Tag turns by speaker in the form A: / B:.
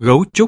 A: Gấu trúc.